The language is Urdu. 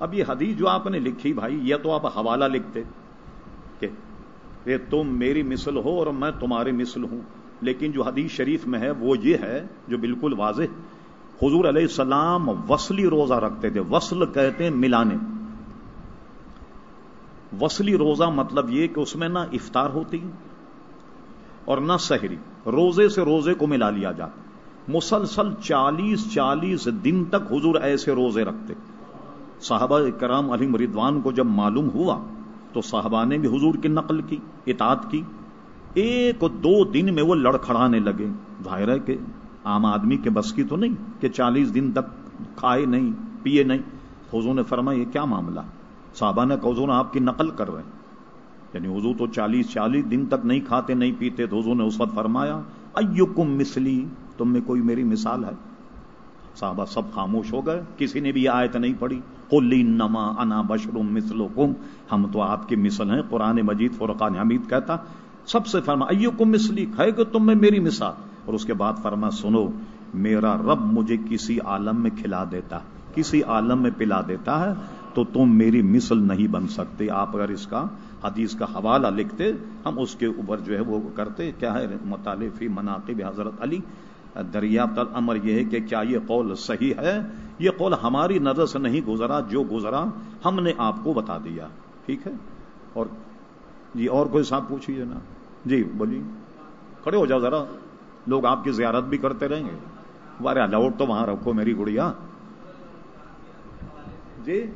اب یہ حدیث جو آپ نے لکھی بھائی یہ تو آپ حوالہ لکھتے کہ تم میری مثل ہو اور میں تمہاری مثل ہوں۔ لیکن جو حدیث شریف میں ہے، وہ یہ ہے جو بالکل واضح، حضور علیہ السلام وصلی روزہ رکھتے تھے۔ وصل کہتے ہیں ملانے۔ وصلی روزہ مطلب یہ کہ اس میں نہ افطار ہوتی، اور نہ سحری۔ روزے سے روزے کو ملا لیا جاتا۔ مسلسل چالیس چالیس دن تک حضور ایسے روزے رکھتے۔ صحابہ کرام علی مردوان کو جب معلوم ہوا تو صحابہ نے بھی حضور کی نقل کی، اطاعت کی۔ ایک دو دن میں وہ لڑکھڑانے لگے۔ ظاہر ہے کہ عام آدمی کے بس کی تو نہیں، کہ چالیس دن تک کھائے نہیں، پیے نہیں۔ حضور نے فرمایا، یہ کیا معاملہ؟ صحابہ نے حضور آپ کی نقل کر رہے ہیں۔ یعنی حضور تو چالیس چالیس دن تک نہیں کھاتے، نہیں پیتے۔ تو حضور نے اس وقت فرمایا ایکم مثلی، تم میں کوئی میری مثال ہے؟ صحابہ سب خاموش ہو گئے، کسی نے بھی یہ آیت نہیں پڑھی۔ قلی نما انا بشروم مثلکم ہم تو آپ کی مثل ہیں، قرآن مجید فرقان حمید کہتا۔ سب سے فرما ایکم مثلی ہے کہ تم میں میری مثال۔ اور اس کے بعد فرما، سنو، میرا رب مجھے کسی عالم میں کھلا دیتا، کسی عالم میں پلا دیتا ہے، تو تم میری مثل نہیں بن سکتے۔ آپ اگر اس کا حدیث کا حوالہ لکھتے، ہم اس کے اوپر جو ہے وہ کرتے، کیا ہے مطالفی مناقب حضرت علی۔ دریافت امر یہ ہے کہ کیا یہ قول صحیح ہے؟ یہ قول ہماری نظر سے نہیں گزرا، جو گزرا ہم نے آپ کو بتا دیا۔ ٹھیک ہے؟ اور جی اور کوئی صاحب پوچھیے نا جی بولیے۔ کھڑے ہو جاؤ ذرا۔ لوگ آپ کی زیارت بھی کرتے رہیں گے۔ بارے الاؤٹ تو وہاں رکھو میری گڑیا۔ جی؟